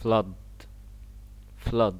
flood. Flood.